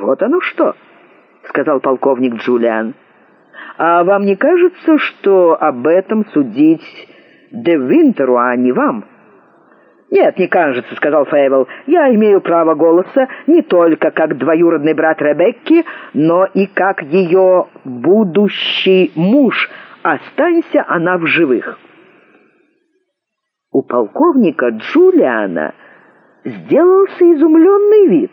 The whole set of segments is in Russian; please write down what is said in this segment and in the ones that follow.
«Вот оно что!» — сказал полковник Джулиан. «А вам не кажется, что об этом судить ДеВинтеру, а не вам?» «Нет, не кажется», — сказал «Я имею право голоса не только как двоюродный брат Но и как ее будущий муж. Останься она в живых». У полковника Джулиана сделался изумленный вид.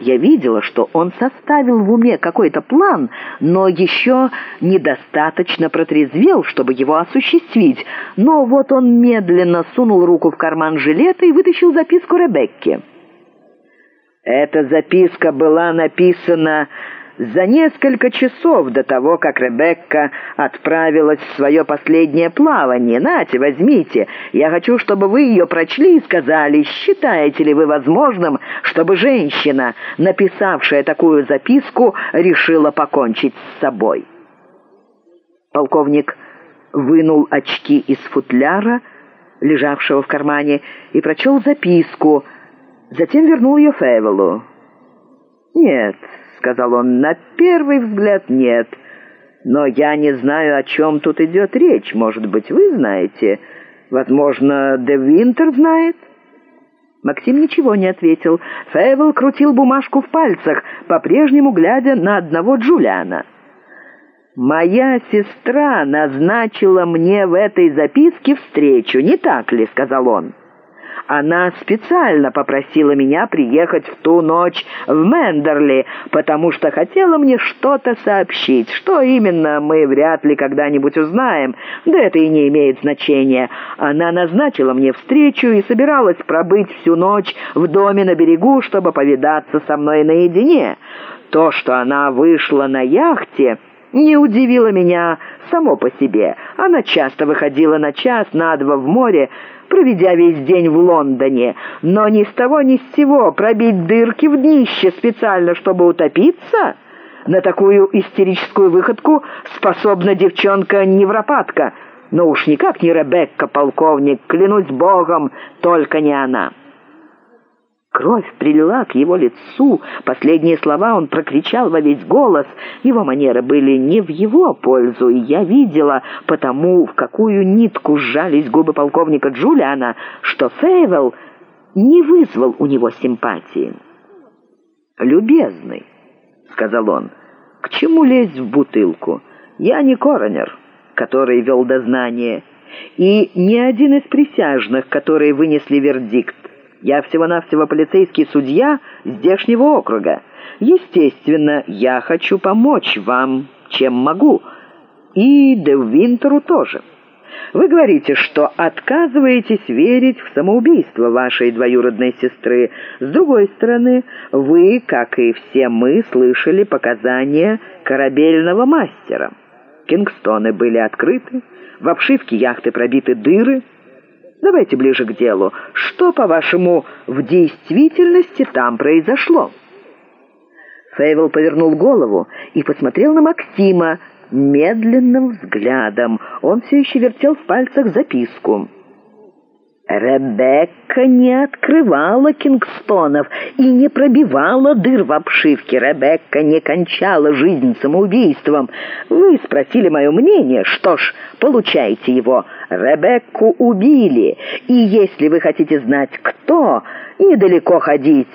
Я видела, что он составил в уме какой-то план, но еще недостаточно протрезвел, чтобы его осуществить. Но вот он медленно сунул руку в карман жилета и вытащил записку Ребекки. Эта записка была написана за несколько часов до того, как Ребекка отправилась в свое последнее плавание. Нате, возьмите. Я хочу, чтобы вы ее прочли и сказали, считаете ли вы возможным, чтобы женщина, написавшая такую записку, решила покончить с собой. Полковник вынул очки из футляра, лежавшего в кармане, и прочел записку, затем вернул ее Фейвелу. «Нет», — сказал он, — «на первый взгляд нет. Но я не знаю, о чем тут идет речь. Может быть, вы знаете? Возможно, ДеВинтер знает?» Ответил.Фейвел крутил бумажку в пальцах, по-прежнему глядя на одного «Моя сестра назначила мне в этой записке встречу, не так ли?» — сказал он. Она специально попросила меня приехать в ту ночь в Потому что хотела мне что-то сообщить. Что именно, мы вряд ли когда-нибудь узнаем, да это и не имеет значения. Она назначила мне встречу и собиралась пробыть всю ночь в доме на берегу, чтобы повидаться со мной наедине. То, что она вышла на яхте не удивило меня само по себе. Она часто выходила на час, на два в море, проведя весь день в Лондоне, но ни с того ни с сего пробить дырки в днище специально, чтобы утопиться? На такую истерическую выходку способна девчонка-невропатка, но уж никак не Ребекка, полковник, клянусь богом, только не она». Кровь прилила к его лицу. Последние слова он прокричал во весь голос. Его манеры были не в его пользу, и я видела потому, в какую нитку сжались губы полковника Джулиана, что Фейвел не вызвал у него симпатии. «Любезный», — сказал он, — «к чему лезть в бутылку? Я не коронер, который вел дознание, и ни один из присяжных, которые вынесли вердикт, я всего-навсего полицейский судья здешнего округа. Естественно, я хочу помочь вам, чем могу. И Де Винтеру тоже. Вы говорите, что отказываетесь верить в самоубийство вашей двоюродной сестры. С другой стороны, вы, как и все мы, слышали показания корабельного мастера. Кингстоны были открыты, в обшивке яхты пробиты дыры, Давайте ближе к делу. Что, по-вашему, в действительности там произошло?» Фейвел повернул голову и посмотрел на Максима медленным взглядом. Он все еще вертел в пальцах записку. Ребекка не открывала кингстонов и не пробивала дыр в обшивке. Ребекка не кончала жизнь самоубийством. Вы спросили мое мнение. Что ж, получайте его. Ребекку убили. И если вы хотите знать, кто, недалеко ходить».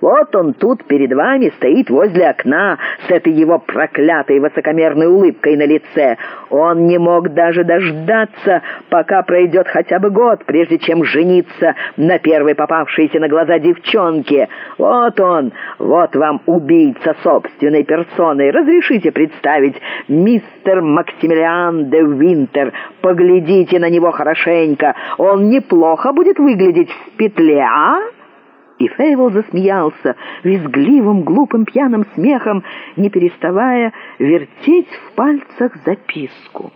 Вот он тут перед вами стоит возле окна с этой его проклятой высокомерной улыбкой на лице. Он не мог даже дождаться, пока пройдет хотя бы год, прежде чем жениться на первой попавшейся на глаза девчонке. Вот он, вот вам убийца собственной персоной. Разрешите представить, мистер Максимилиан деГлядите на него хорошенько. Он неплохо будет выглядеть в петле, а?» И Фейвол засмеялся визгливым, глупым, пьяным смехом, не переставая вертеть в пальцах записку.